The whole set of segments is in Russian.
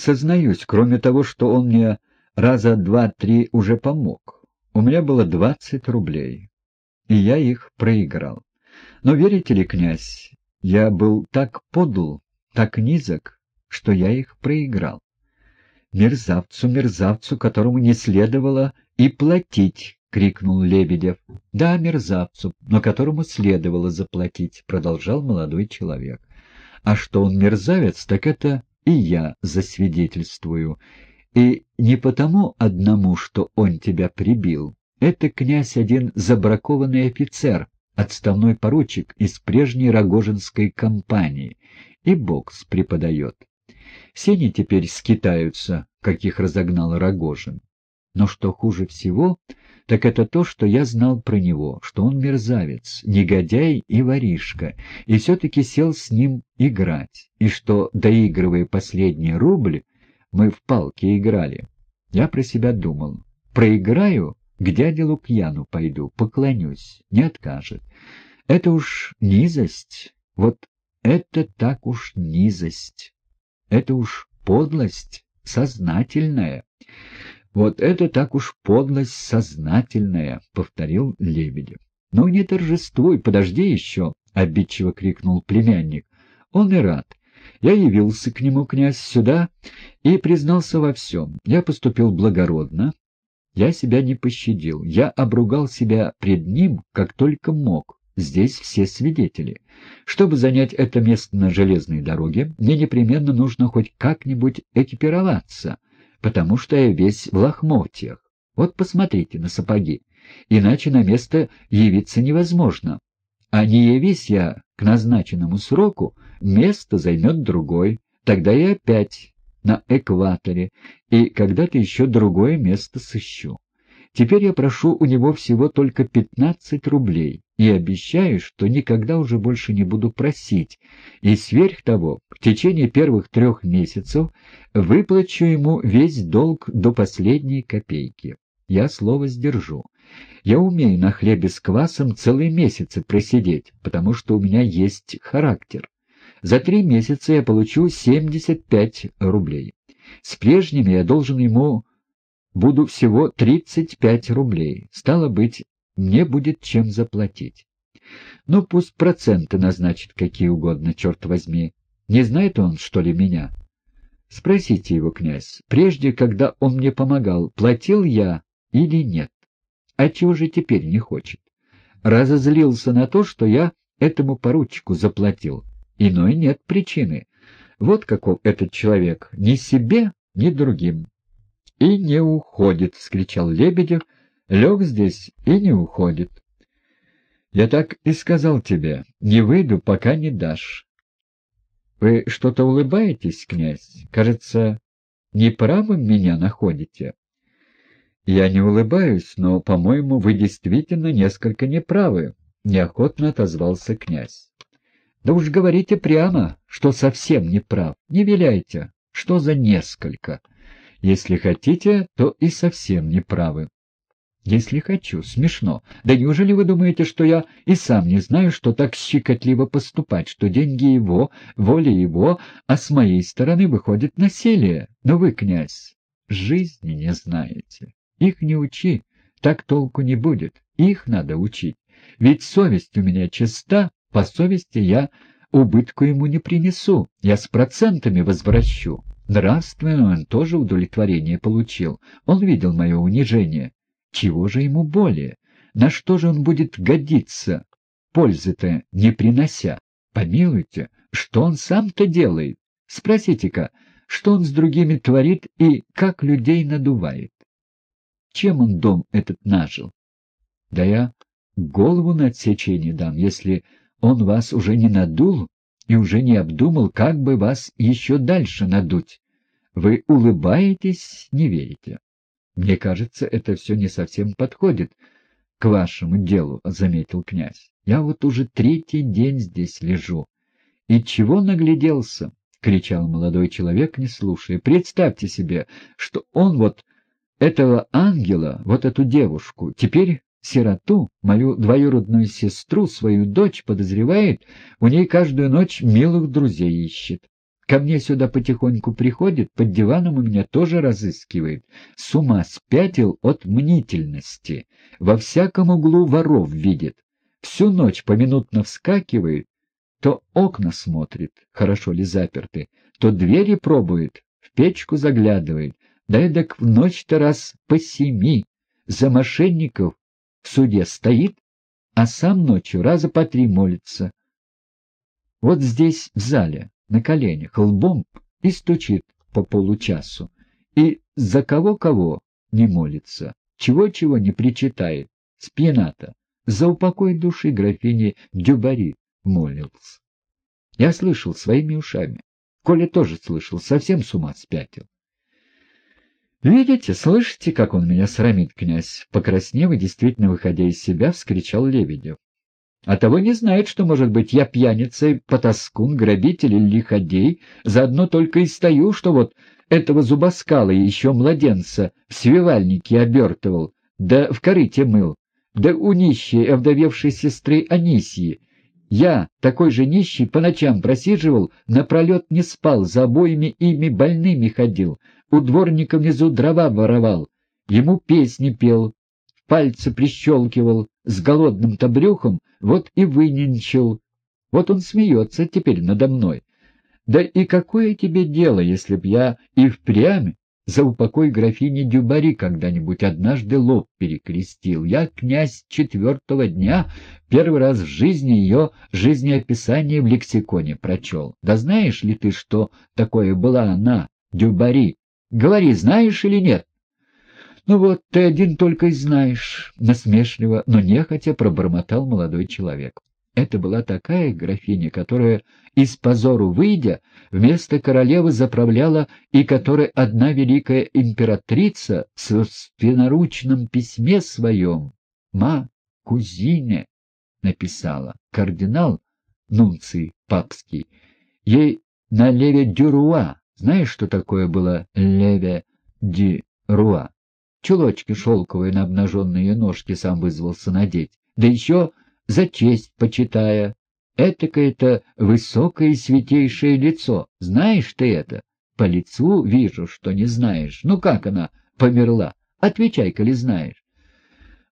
сознаюсь, кроме того, что он мне раза два-три уже помог. У меня было двадцать рублей, и я их проиграл. Но верите ли, князь, я был так подл, так низок, что я их проиграл. Мерзавцу, мерзавцу, которому не следовало и платить, — крикнул Лебедев. — Да, мерзавцу, но которому следовало заплатить, — продолжал молодой человек. — А что он мерзавец, так это и я засвидетельствую. И не потому одному, что он тебя прибил. Это князь один забракованный офицер, отставной поручик из прежней Рогожинской компании, и бокс преподает. Все они теперь скитаются, каких разогнал Рогожин. Но что хуже всего, так это то, что я знал про него, что он мерзавец, негодяй и воришка, и все-таки сел с ним играть, и что, доигрывая последний рубль, мы в палки играли. Я про себя думал, проиграю, к дяде Лукьяну пойду, поклонюсь, не откажет. Это уж низость, вот это так уж низость, это уж подлость сознательная. «Вот это так уж подлость сознательная», — повторил Лебедев. «Ну не торжествуй, подожди еще», — обидчиво крикнул племянник. «Он и рад. Я явился к нему, князь, сюда и признался во всем. Я поступил благородно. Я себя не пощадил. Я обругал себя пред ним, как только мог. Здесь все свидетели. Чтобы занять это место на железной дороге, мне непременно нужно хоть как-нибудь экипироваться» потому что я весь в лохмотьях. Вот посмотрите на сапоги. Иначе на место явиться невозможно. А не явись я к назначенному сроку, место займет другой. Тогда я опять на экваторе, и когда-то еще другое место сыщу. Теперь я прошу у него всего только пятнадцать рублей и обещаю, что никогда уже больше не буду просить, и сверх того, в течение первых трех месяцев выплачу ему весь долг до последней копейки. Я слово сдержу. Я умею на хлебе с квасом целые месяцы просидеть, потому что у меня есть характер. За три месяца я получу семьдесят пять рублей. С прежними я должен ему буду всего 35 рублей. Стало быть, мне будет чем заплатить. Ну, пусть проценты назначит какие угодно, черт возьми. Не знает он, что ли, меня? Спросите его, князь, прежде, когда он мне помогал, платил я или нет? А чего же теперь не хочет? Разозлился на то, что я этому поручику заплатил. Иной нет причины. Вот каков этот человек, ни себе, ни другим и не уходит, — вскричал Лебедев, — лег здесь и не уходит. Я так и сказал тебе, не выйду, пока не дашь. Вы что-то улыбаетесь, князь? Кажется, неправым меня находите. Я не улыбаюсь, но, по-моему, вы действительно несколько неправы, — неохотно отозвался князь. Да уж говорите прямо, что совсем неправ. Не виляйте. Что за несколько? Если хотите, то и совсем не правы. Если хочу. Смешно. Да неужели вы думаете, что я и сам не знаю, что так щекотливо поступать, что деньги его, воля его, а с моей стороны выходит насилие? Но вы, князь, жизни не знаете. Их не учи, так толку не будет. Их надо учить. Ведь совесть у меня чиста, по совести я убытку ему не принесу, я с процентами возвращу. Нравственно он тоже удовлетворение получил. Он видел мое унижение. Чего же ему более? На что же он будет годиться, пользы-то не принося? Помилуйте, что он сам-то делает? Спросите-ка, что он с другими творит и как людей надувает? Чем он дом этот нажил? Да я голову на отсечение дам, если он вас уже не надул и уже не обдумал, как бы вас еще дальше надуть. Вы улыбаетесь, не верите. Мне кажется, это все не совсем подходит к вашему делу, — заметил князь. Я вот уже третий день здесь лежу. И чего нагляделся? — кричал молодой человек, не слушая. Представьте себе, что он вот этого ангела, вот эту девушку, теперь сироту, мою двоюродную сестру, свою дочь, подозревает, у ней каждую ночь милых друзей ищет. Ко мне сюда потихоньку приходит, под диваном у меня тоже разыскивает. С ума спятил от мнительности. Во всяком углу воров видит. Всю ночь поминутно вскакивает, то окна смотрит, хорошо ли заперты, то двери пробует, в печку заглядывает. Да эдак в ночь-то раз по семи за мошенников в суде стоит, а сам ночью раза по три молится. Вот здесь, в зале, на коленях, лбом и стучит по получасу. И за кого-кого не молится, чего-чего не причитает, спьяната, за упокой души графини Дюбари молился. Я слышал своими ушами. Коля тоже слышал, совсем с ума спятил. «Видите, слышите, как он меня срамит, князь?» Покраснев и действительно выходя из себя, вскричал Лебедев. А того не знает, что, может быть, я пьяница, потаскун, грабитель или лиходей, заодно только и стою, что вот этого зубоскала и еще младенца в свивальнике обертывал, да в корыте мыл, да у нищей овдовевшей сестры Анисии. Я, такой же нищий, по ночам просиживал, напролет не спал, за обоими ими больными ходил, у дворника внизу дрова воровал, ему песни пел, пальцы прищелкивал, с голодным-то брюхом, вот и выненчил. Вот он смеется теперь надо мной. Да и какое тебе дело, если б я и впрямь за упокой графини Дюбари когда-нибудь однажды лоб перекрестил? Я, князь четвертого дня, первый раз в жизни ее жизнеописание в лексиконе прочел. Да знаешь ли ты, что такое была она, Дюбари? Говори, знаешь или нет? «Ну вот, ты один только и знаешь», — насмешливо, но нехотя пробормотал молодой человек. Это была такая графиня, которая, из позору выйдя, вместо королевы заправляла и которой одна великая императрица в собственноручном письме своем «Ма, кузине» написала, кардинал, нунций папский, ей на леве дюруа, знаешь, что такое было леве дюруа? Чулочки шелковые на обнаженные ножки сам вызвался надеть, да еще за честь почитая. Этакое-то высокое и святейшее лицо. Знаешь ты это? По лицу вижу, что не знаешь. Ну как она померла? Отвечай, коли знаешь.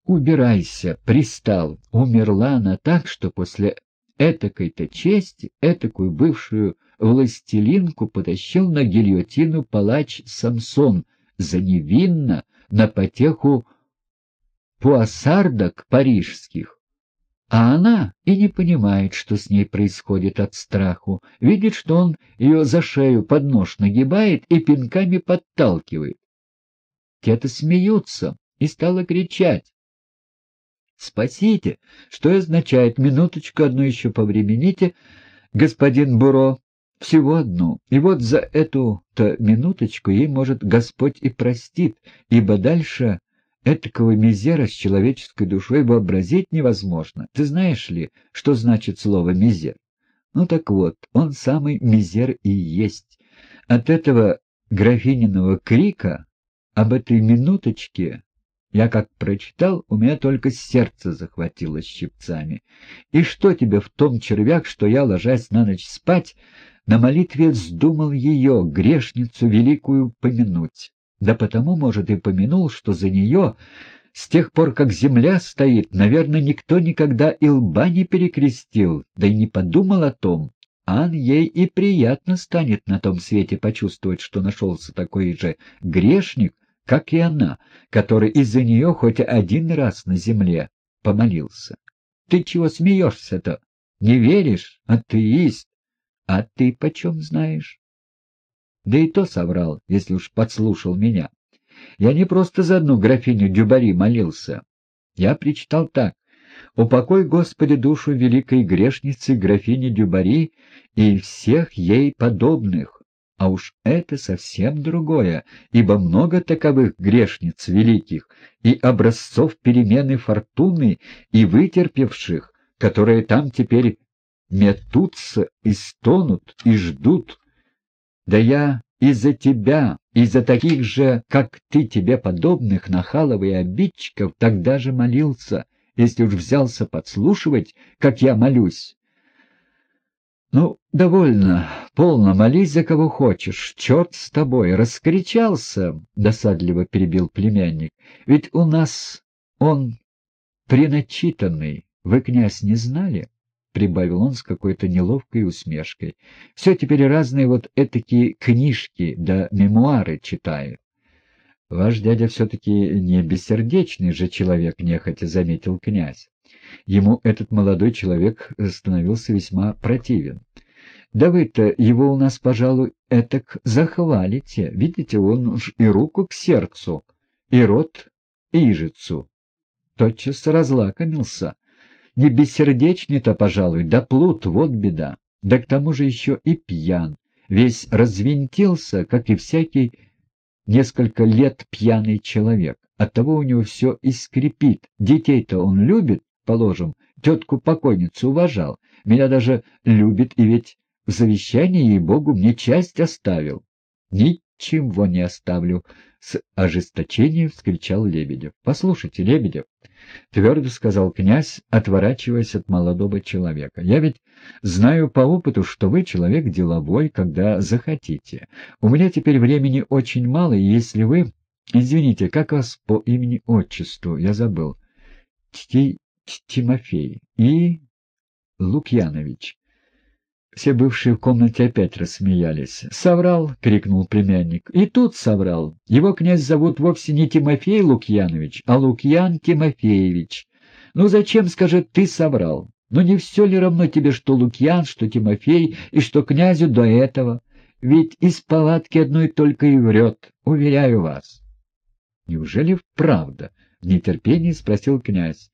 Убирайся, пристал. Умерла она так, что после этакой-то чести, этакую бывшую властелинку потащил на гильотину палач Самсон за невинно, на потеху пуассардок парижских. А она и не понимает, что с ней происходит от страху, видит, что он ее за шею под нож нагибает и пинками подталкивает. Те-то смеются и стала кричать. «Спасите!» Что означает «минуточку одну еще повремените, господин Буро?» Всего одну. И вот за эту-то минуточку ей, может, Господь и простит, ибо дальше этакого мизера с человеческой душой вообразить невозможно. Ты знаешь ли, что значит слово «мизер»? Ну так вот, он самый мизер и есть. От этого графининого крика об этой минуточке я как прочитал, у меня только сердце захватило щипцами. И что тебе в том червяк, что я, ложась на ночь спать, на молитве вздумал ее, грешницу великую, помянуть. Да потому, может, и помянул, что за нее, с тех пор, как земля стоит, наверное, никто никогда и лба не перекрестил, да и не подумал о том. Ан ей и приятно станет на том свете почувствовать, что нашелся такой же грешник, как и она, который из-за нее хоть один раз на земле помолился. Ты чего смеешься-то? Не веришь, атеист? А ты почем знаешь? Да и то соврал, если уж подслушал меня. Я не просто за одну графиню Дюбари молился. Я причитал так. «Упокой, Господи, душу великой грешницы графини Дюбари и всех ей подобных». А уж это совсем другое, ибо много таковых грешниц великих и образцов перемены фортуны и вытерпевших, которые там теперь метутся и стонут, и ждут. Да я из-за тебя, из-за таких же, как ты, тебе подобных нахалов и обидчиков, тогда же молился, если уж взялся подслушивать, как я молюсь. «Ну, довольно, полно, молись за кого хочешь, черт с тобой, раскричался!» — досадливо перебил племянник. «Ведь у нас он преначитанный, вы, князь, не знали?» — прибавил он с какой-то неловкой усмешкой. «Все теперь разные вот этакие книжки да мемуары читаю». «Ваш дядя все-таки не бессердечный же человек», — нехотя заметил князь. Ему этот молодой человек становился весьма противен. «Да вы-то его у нас, пожалуй, этак захвалите. Видите, он уж и руку к сердцу, и рот ижицу». Тотчас разлакомился. Не бессердечный-то, пожалуй, да плут, вот беда. Да к тому же еще и пьян. Весь развинтился, как и всякий несколько лет пьяный человек. Оттого у него все и скрипит. Детей-то он любит, положим, тетку-покойницу уважал. Меня даже любит, и ведь в завещании, ей-богу, мне часть оставил. Ничего не оставлю, — с ожесточением вскричал Лебедев. — Послушайте, Лебедев, — твердо сказал князь, отворачиваясь от молодого человека, — я ведь знаю по опыту, что вы человек деловой, когда захотите. У меня теперь времени очень мало, и если вы... Извините, как вас по имени-отчеству? Я забыл. Тти Тимофей и Лукьянович. Все бывшие в комнате опять рассмеялись. «Соврал!» — крикнул племянник. «И тут соврал. Его князь зовут вовсе не Тимофей Лукьянович, а Лукьян Тимофеевич. Ну зачем, скажет, ты соврал? Ну не все ли равно тебе, что Лукьян, что Тимофей и что князю до этого? Ведь из палатки одной только и врет, уверяю вас». «Неужели вправда?» — в нетерпении спросил князь.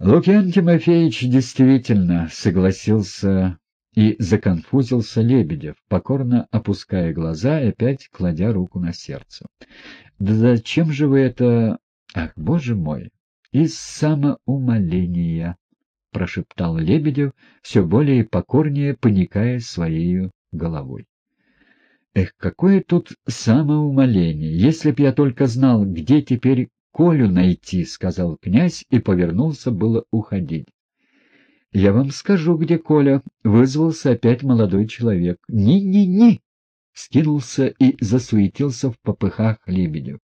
Лукьян Тимофеевич действительно согласился и законфузился Лебедев, покорно опуская глаза и опять кладя руку на сердце. «Да зачем же вы это... Ах, боже мой! Из самоумоления!» — прошептал Лебедев, все более покорнее поникая своей головой. «Эх, какое тут самоумоление! Если б я только знал, где теперь Колю найти, — сказал князь и повернулся было уходить. — Я вам скажу, где Коля, — вызвался опять молодой человек. «Ни-ни-ни!» — скинулся и засуетился в попыхах Лебедев.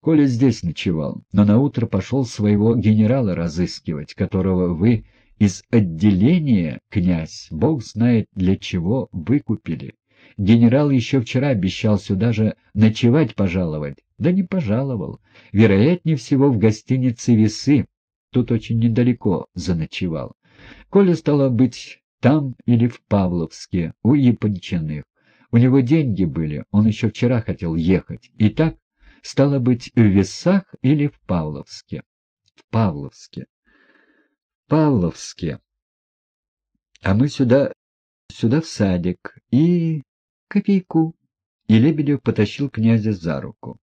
Коля здесь ночевал, но наутро пошел своего генерала разыскивать, которого вы из отделения, князь, бог знает для чего, выкупили. Генерал еще вчера обещал сюда же ночевать пожаловать. Да не пожаловал. Вероятнее всего, в гостинице «Весы». Тут очень недалеко заночевал. Коля, стало быть, там или в Павловске, у Япончиных. У него деньги были, он еще вчера хотел ехать. И так, стало быть, в Весах или в Павловске. В Павловске. Павловске. А мы сюда, сюда в садик и копейку. И Лебедев потащил князя за руку.